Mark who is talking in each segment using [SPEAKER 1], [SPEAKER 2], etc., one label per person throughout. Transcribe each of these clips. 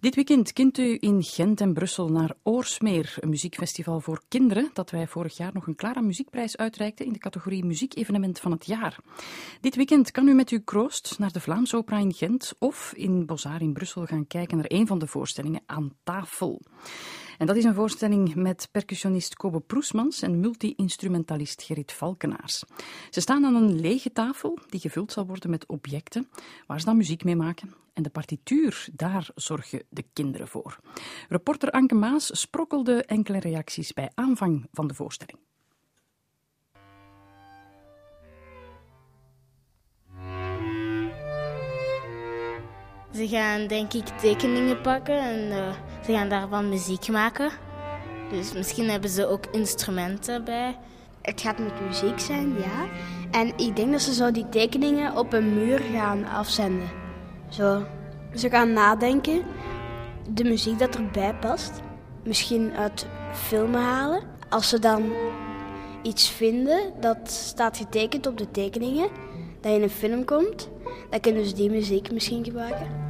[SPEAKER 1] Dit weekend kunt u in Gent en Brussel naar Oorsmeer, een muziekfestival voor kinderen, dat wij vorig jaar nog een Clara Muziekprijs uitreikten in de categorie Muziekevenement van het jaar. Dit weekend kan u met uw kroost naar de Vlaamse Opera in Gent of in Bozar in Brussel gaan kijken naar een van de voorstellingen aan tafel. En dat is een voorstelling met percussionist Kobe Proesmans en multi-instrumentalist Gerrit Valkenaars. Ze staan aan een lege tafel die gevuld zal worden met objecten waar ze dan muziek mee maken. En de partituur, daar zorgen de kinderen voor. Reporter Anke Maas sprokkelde enkele reacties bij aanvang van de voorstelling.
[SPEAKER 2] Ze gaan denk ik tekeningen pakken en uh, ze gaan daarvan muziek maken. Dus misschien hebben ze ook instrumenten bij.
[SPEAKER 3] Het gaat met muziek zijn, ja. En ik denk dat ze zo die tekeningen op een muur gaan afzenden. Zo. Ze gaan nadenken. De muziek dat erbij past. Misschien uit filmen halen. Als ze dan iets vinden dat staat getekend op de tekeningen, dat in een film komt, dan kunnen ze die muziek misschien gebruiken.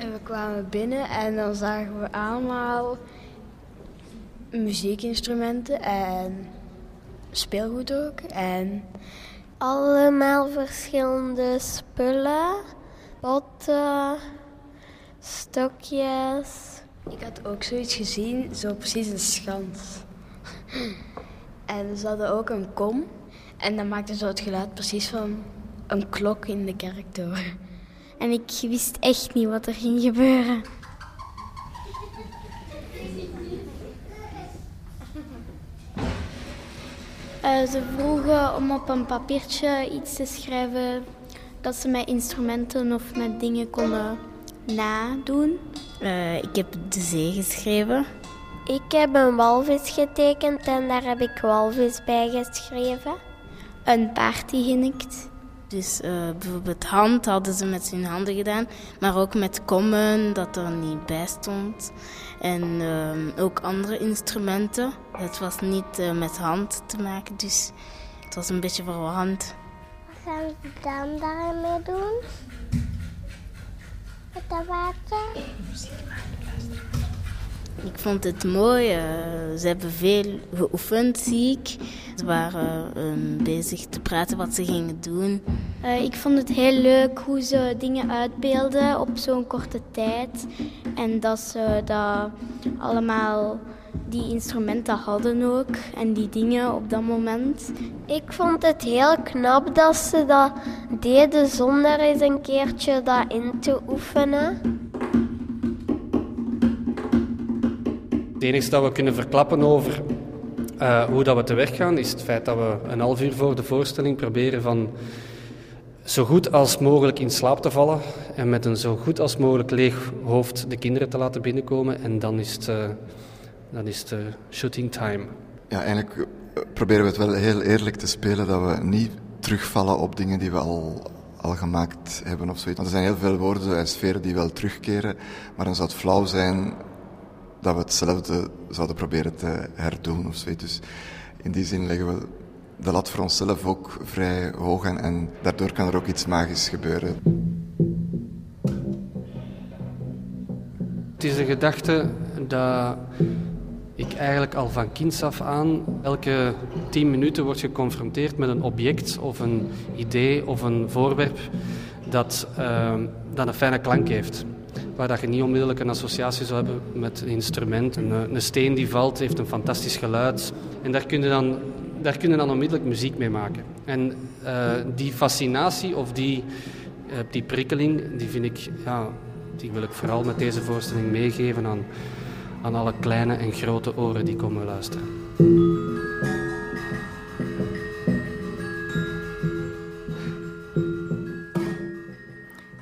[SPEAKER 3] En we kwamen binnen en dan zagen we allemaal muziekinstrumenten en speelgoed ook. En
[SPEAKER 4] allemaal verschillende spullen, potten, stokjes.
[SPEAKER 3] Ik had ook zoiets gezien, zo precies een schans. en ze hadden ook een kom en dan maakte zo het geluid precies van een klok in de kerktoren.
[SPEAKER 4] En ik wist echt niet wat er ging gebeuren. Uh, ze vroegen om op een papiertje iets te schrijven dat ze met instrumenten of met dingen konden nadoen.
[SPEAKER 2] Uh, ik heb de zee geschreven.
[SPEAKER 4] Ik heb een walvis getekend en daar heb ik walvis bij geschreven. Een paard die hinnikt.
[SPEAKER 2] Dus uh, bijvoorbeeld hand hadden ze met hun handen gedaan, maar ook met kommen, dat er niet bij stond. En uh, ook andere instrumenten. Het was niet uh, met hand te maken, dus het was een beetje verwarrend.
[SPEAKER 4] Wat gaan we dan daarmee doen? Met dat water?
[SPEAKER 2] Ik vond het mooi. Uh, ze hebben veel geoefend, zie ik. Ze waren uh, bezig te praten wat ze gingen doen.
[SPEAKER 4] Uh, ik vond het heel leuk hoe ze dingen uitbeelden op zo'n korte tijd. En dat ze dat allemaal die instrumenten hadden ook en die dingen op dat moment. Ik vond het heel knap dat ze dat deden zonder eens een keertje dat in te oefenen.
[SPEAKER 5] Het enige dat we kunnen verklappen over uh, hoe dat we te werk gaan, is het feit dat we een half uur voor de voorstelling proberen van zo goed als mogelijk in slaap te vallen en met een zo goed als mogelijk leeg hoofd de kinderen te laten binnenkomen. En dan is het, uh, dan is het uh, shooting time.
[SPEAKER 6] Ja, eigenlijk proberen we het wel heel eerlijk te spelen dat we niet terugvallen op dingen die we al, al gemaakt hebben of zoiets. Want er zijn heel veel woorden en sferen die wel terugkeren, maar dan zou het flauw zijn dat we hetzelfde zouden proberen te herdoen of zoiets. Dus in die zin leggen we de lat voor onszelf ook vrij hoog en, daardoor kan er ook iets magisch gebeuren.
[SPEAKER 5] Het is een gedachte dat ik eigenlijk al van kinds af aan elke tien minuten word geconfronteerd met een object of een idee of een voorwerp dat, uh, dat een fijne klank heeft waar dat je niet onmiddellijk een associatie zou hebben met een instrument. Een, eh, een steen die valt heeft een fantastisch geluid. En daar kun je dan, daar kun dan onmiddellijk muziek mee maken. En uh, die fascinatie of die, uh, die prikkeling, die vind ik, ja, die wil ik vooral met deze voorstelling meegeven aan, aan alle kleine en grote oren die komen luisteren.